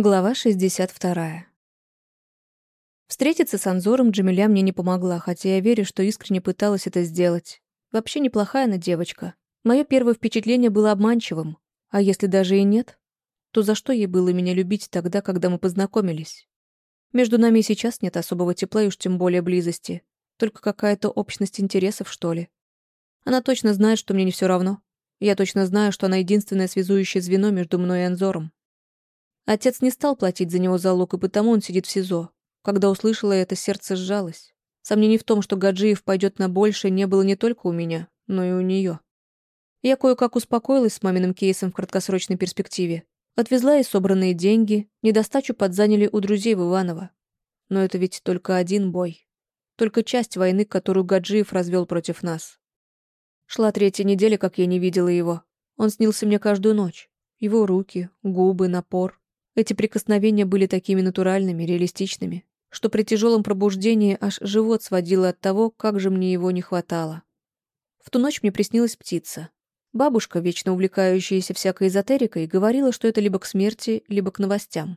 Глава 62. Встретиться с Анзором Джамиля мне не помогла, хотя я верю, что искренне пыталась это сделать. Вообще неплохая она девочка. Мое первое впечатление было обманчивым. А если даже и нет, то за что ей было меня любить тогда, когда мы познакомились? Между нами и сейчас нет особого тепла и уж тем более близости. Только какая-то общность интересов, что ли. Она точно знает, что мне не все равно. Я точно знаю, что она единственное связующее звено между мной и Анзором. Отец не стал платить за него залог, и потому он сидит в СИЗО. Когда услышала это, сердце сжалось. Сомнений в том, что Гаджиев пойдет на большее, не было не только у меня, но и у нее. Я кое-как успокоилась с маминым кейсом в краткосрочной перспективе. Отвезла и собранные деньги, недостачу подзаняли у друзей в Иваново. Но это ведь только один бой. Только часть войны, которую Гаджиев развел против нас. Шла третья неделя, как я не видела его. Он снился мне каждую ночь. Его руки, губы, напор. Эти прикосновения были такими натуральными, реалистичными, что при тяжелом пробуждении аж живот сводило от того, как же мне его не хватало. В ту ночь мне приснилась птица. Бабушка, вечно увлекающаяся всякой эзотерикой, говорила, что это либо к смерти, либо к новостям.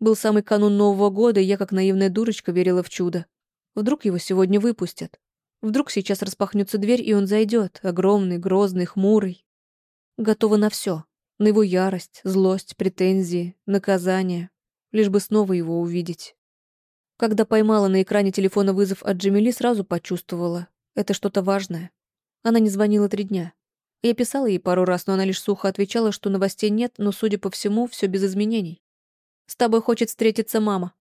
Был самый канун Нового года, и я, как наивная дурочка, верила в чудо. Вдруг его сегодня выпустят. Вдруг сейчас распахнется дверь, и он зайдет, огромный, грозный, хмурый. Готова на все на его ярость, злость, претензии, наказание, лишь бы снова его увидеть. Когда поймала на экране телефона вызов от Джамили, сразу почувствовала. Это что-то важное. Она не звонила три дня. Я писала ей пару раз, но она лишь сухо отвечала, что новостей нет, но, судя по всему, все без изменений. «С тобой хочет встретиться мама».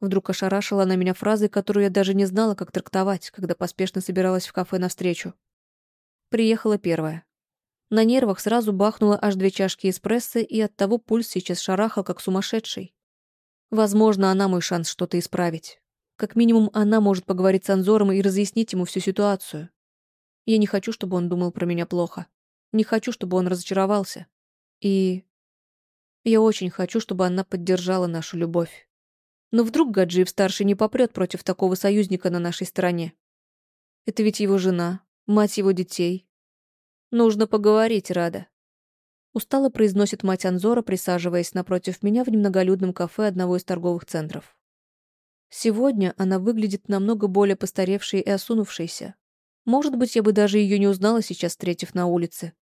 Вдруг ошарашила она меня фразой, которую я даже не знала, как трактовать, когда поспешно собиралась в кафе навстречу. Приехала первая. На нервах сразу бахнуло аж две чашки эспрессо, и оттого пульс сейчас шарахал, как сумасшедший. Возможно, она мой шанс что-то исправить. Как минимум, она может поговорить с Анзором и разъяснить ему всю ситуацию. Я не хочу, чтобы он думал про меня плохо. Не хочу, чтобы он разочаровался. И... Я очень хочу, чтобы она поддержала нашу любовь. Но вдруг Гаджиев-старший не попрет против такого союзника на нашей стороне. Это ведь его жена, мать его детей, Нужно поговорить, Рада. Устало произносит мать Анзора, присаживаясь напротив меня в немноголюдном кафе одного из торговых центров. Сегодня она выглядит намного более постаревшей и осунувшейся. Может быть, я бы даже ее не узнала сейчас, встретив на улице.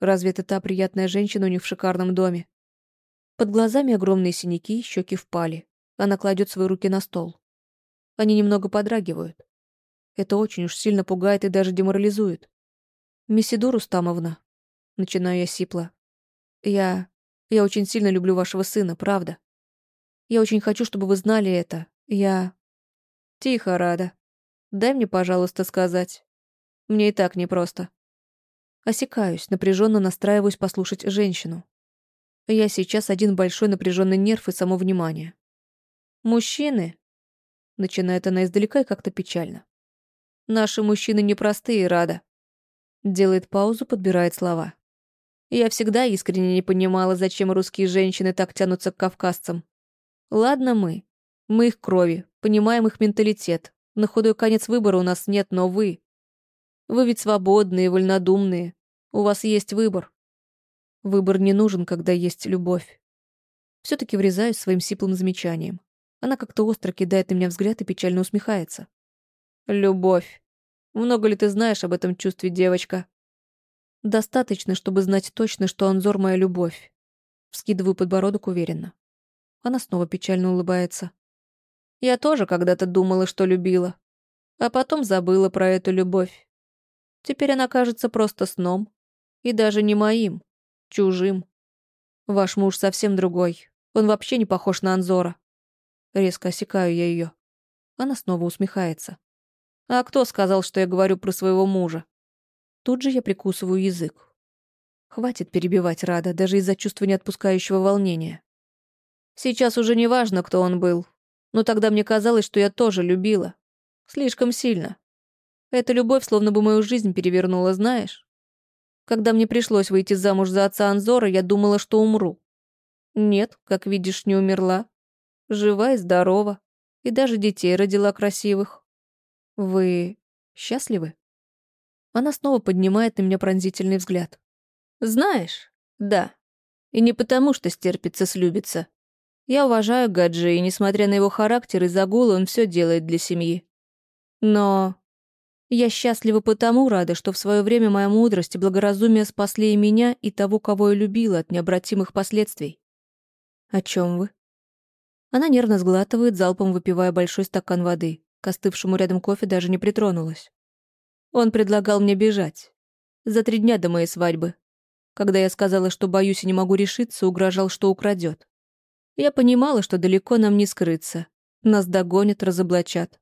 Разве это та приятная женщина у них в шикарном доме? Под глазами огромные синяки, щеки впали. Она кладет свои руки на стол. Они немного подрагивают. Это очень уж сильно пугает и даже деморализует. «Месидор Устамовна», — начинаю я сипло. «Я... я очень сильно люблю вашего сына, правда. Я очень хочу, чтобы вы знали это. Я...» «Тихо, Рада. Дай мне, пожалуйста, сказать. Мне и так непросто». Осекаюсь, напряженно настраиваюсь послушать женщину. Я сейчас один большой напряженный нерв и само внимание. «Мужчины...» — начинает она издалека и как-то печально. «Наши мужчины непростые, Рада. Делает паузу, подбирает слова. Я всегда искренне не понимала, зачем русские женщины так тянутся к кавказцам. Ладно мы. Мы их крови, понимаем их менталитет. На худой конец выбора у нас нет, но вы... Вы ведь свободные, вольнодумные. У вас есть выбор. Выбор не нужен, когда есть любовь. все таки врезаюсь своим сиплым замечанием. Она как-то остро кидает на меня взгляд и печально усмехается. Любовь. Много ли ты знаешь об этом чувстве, девочка? Достаточно, чтобы знать точно, что Анзор — моя любовь. Вскидываю подбородок уверенно. Она снова печально улыбается. Я тоже когда-то думала, что любила. А потом забыла про эту любовь. Теперь она кажется просто сном. И даже не моим. Чужим. Ваш муж совсем другой. Он вообще не похож на Анзора. Резко осекаю я ее. Она снова усмехается. А кто сказал, что я говорю про своего мужа? Тут же я прикусываю язык. Хватит перебивать Рада, даже из-за чувства неотпускающего волнения. Сейчас уже не важно, кто он был. Но тогда мне казалось, что я тоже любила. Слишком сильно. Эта любовь словно бы мою жизнь перевернула, знаешь? Когда мне пришлось выйти замуж за отца Анзора, я думала, что умру. Нет, как видишь, не умерла. Жива и здорова. И даже детей родила красивых. «Вы счастливы?» Она снова поднимает на меня пронзительный взгляд. «Знаешь, да. И не потому, что стерпится слюбится. Я уважаю Гаджи, и, несмотря на его характер и загулы, он все делает для семьи. Но я счастлива потому рада, что в свое время моя мудрость и благоразумие спасли и меня, и того, кого я любила, от необратимых последствий. О чем вы? Она нервно сглатывает, залпом выпивая большой стакан воды. К остывшему рядом кофе даже не притронулась. Он предлагал мне бежать. За три дня до моей свадьбы. Когда я сказала, что боюсь и не могу решиться, угрожал, что украдет. Я понимала, что далеко нам не скрыться. Нас догонят, разоблачат.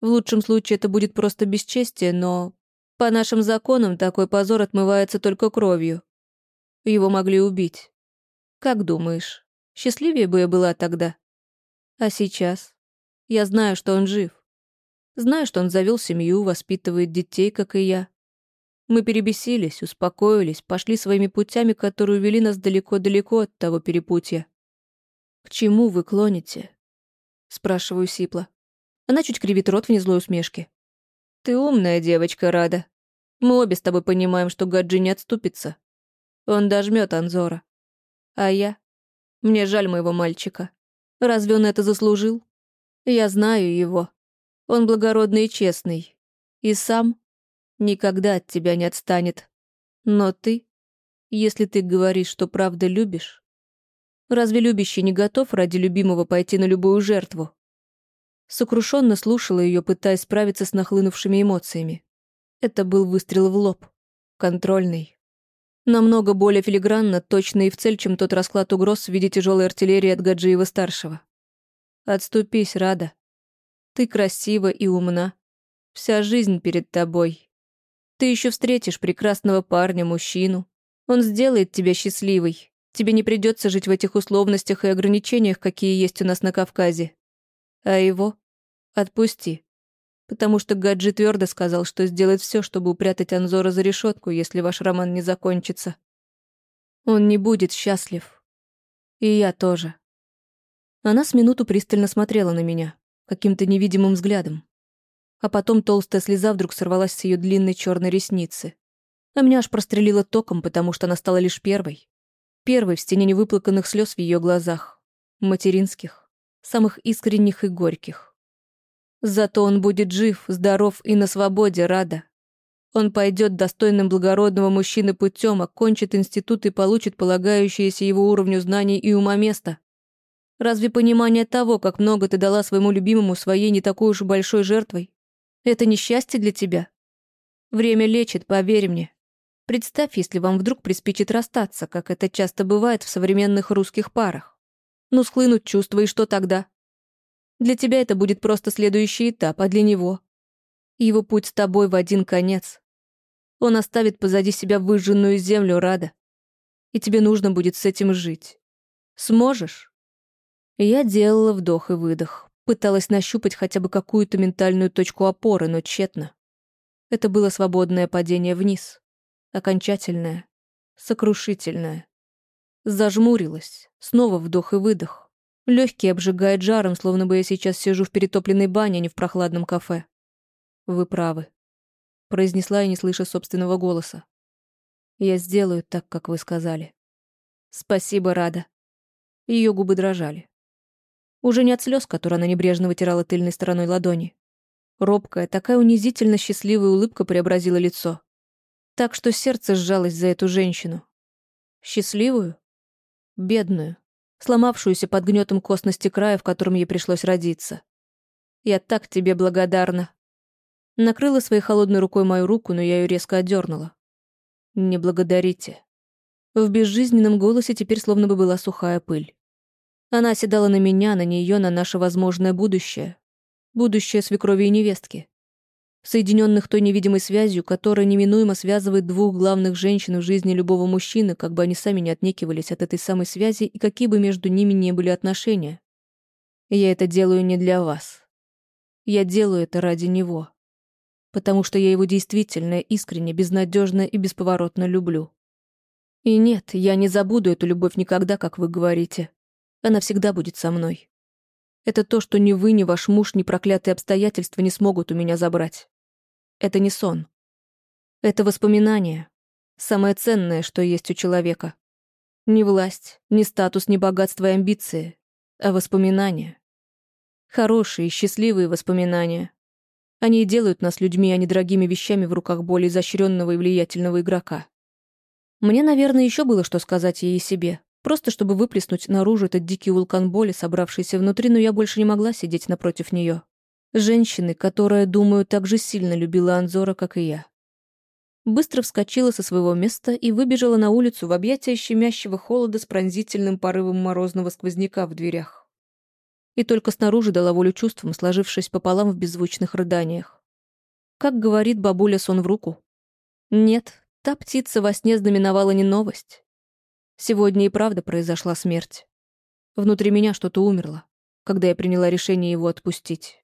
В лучшем случае это будет просто бесчестие, но... По нашим законам такой позор отмывается только кровью. Его могли убить. Как думаешь, счастливее бы я была тогда? А сейчас? Я знаю, что он жив. Знаю, что он завел семью, воспитывает детей, как и я. Мы перебесились, успокоились, пошли своими путями, которые увели нас далеко-далеко от того перепутья. «К чему вы клоните?» — спрашиваю Сипла. Она чуть кривит рот в незлой усмешке. «Ты умная девочка, Рада. Мы обе с тобой понимаем, что Гаджи не отступится. Он дожмет Анзора. А я? Мне жаль моего мальчика. Разве он это заслужил? Я знаю его. Он благородный и честный. И сам никогда от тебя не отстанет. Но ты, если ты говоришь, что правда любишь, Разве любящий не готов ради любимого пойти на любую жертву? Сокрушенно слушала ее, пытаясь справиться с нахлынувшими эмоциями. Это был выстрел в лоб. Контрольный. Намного более филигранно, точно и в цель, чем тот расклад угроз в виде тяжелой артиллерии от Гаджиева-старшего. Отступись, Рада. Ты красива и умна. Вся жизнь перед тобой. Ты еще встретишь прекрасного парня, мужчину. Он сделает тебя счастливой, Тебе не придется жить в этих условностях и ограничениях, какие есть у нас на Кавказе. А его отпусти. Потому что Гаджи твердо сказал, что сделает все, чтобы упрятать Анзора за решетку, если ваш роман не закончится. Он не будет счастлив. И я тоже. Она с минуту пристально смотрела на меня, каким-то невидимым взглядом. А потом толстая слеза вдруг сорвалась с ее длинной черной ресницы. А меня аж прострелило током, потому что она стала лишь первой, Первый в стене невыплаканных слез в ее глазах. Материнских. Самых искренних и горьких. Зато он будет жив, здоров и на свободе, рада. Он пойдет достойным благородного мужчины путем, окончит институт и получит полагающееся его уровню знаний и ума место. Разве понимание того, как много ты дала своему любимому своей не такой уж большой жертвой, это несчастье для тебя? Время лечит, поверь мне. Представь, если вам вдруг приспичит расстаться, как это часто бывает в современных русских парах. Ну, схлынут чувства, и что тогда? Для тебя это будет просто следующий этап, а для него? Его путь с тобой в один конец. Он оставит позади себя выжженную землю, Рада. И тебе нужно будет с этим жить. Сможешь? Я делала вдох и выдох. Пыталась нащупать хотя бы какую-то ментальную точку опоры, но тщетно. Это было свободное падение вниз. Окончательная, сокрушительная. Зажмурилась, снова вдох и выдох. Легкий обжигает жаром, словно бы я сейчас сижу в перетопленной бане, а не в прохладном кафе. Вы правы. Произнесла я, не слыша собственного голоса. Я сделаю так, как вы сказали. Спасибо, Рада. Ее губы дрожали. Уже не от слез, которые она небрежно вытирала тыльной стороной ладони. Робкая, такая унизительно счастливая улыбка преобразила лицо так что сердце сжалось за эту женщину. Счастливую? Бедную, сломавшуюся под гнетом костности края, в котором ей пришлось родиться. Я так тебе благодарна. Накрыла своей холодной рукой мою руку, но я ее резко отдернула. Не благодарите. В безжизненном голосе теперь словно бы была сухая пыль. Она оседала на меня, на нее, на наше возможное будущее. Будущее свекрови и невестки соединенных той невидимой связью, которая неминуемо связывает двух главных женщин в жизни любого мужчины, как бы они сами не отнекивались от этой самой связи и какие бы между ними не были отношения. я это делаю не для вас. Я делаю это ради него. Потому что я его действительно, искренне, безнадежно и бесповоротно люблю. И нет, я не забуду эту любовь никогда, как вы говорите. Она всегда будет со мной. Это то, что ни вы, ни ваш муж, ни проклятые обстоятельства не смогут у меня забрать. Это не сон. Это воспоминание. Самое ценное, что есть у человека. Ни власть, ни статус, ни богатство и амбиции. а воспоминания. Хорошие, счастливые воспоминания. Они и делают нас людьми, а не дорогими вещами в руках более изощренного и влиятельного игрока. Мне, наверное, еще было что сказать ей и себе. Просто чтобы выплеснуть наружу этот дикий вулкан боли, собравшийся внутри, но я больше не могла сидеть напротив нее. Женщины, которая, думаю, так же сильно любила Анзора, как и я. Быстро вскочила со своего места и выбежала на улицу в объятия щемящего холода с пронзительным порывом морозного сквозняка в дверях. И только снаружи дала волю чувствам, сложившись пополам в беззвучных рыданиях. Как говорит бабуля сон в руку. Нет, та птица во сне знаменовала не новость. Сегодня и правда произошла смерть. Внутри меня что-то умерло, когда я приняла решение его отпустить.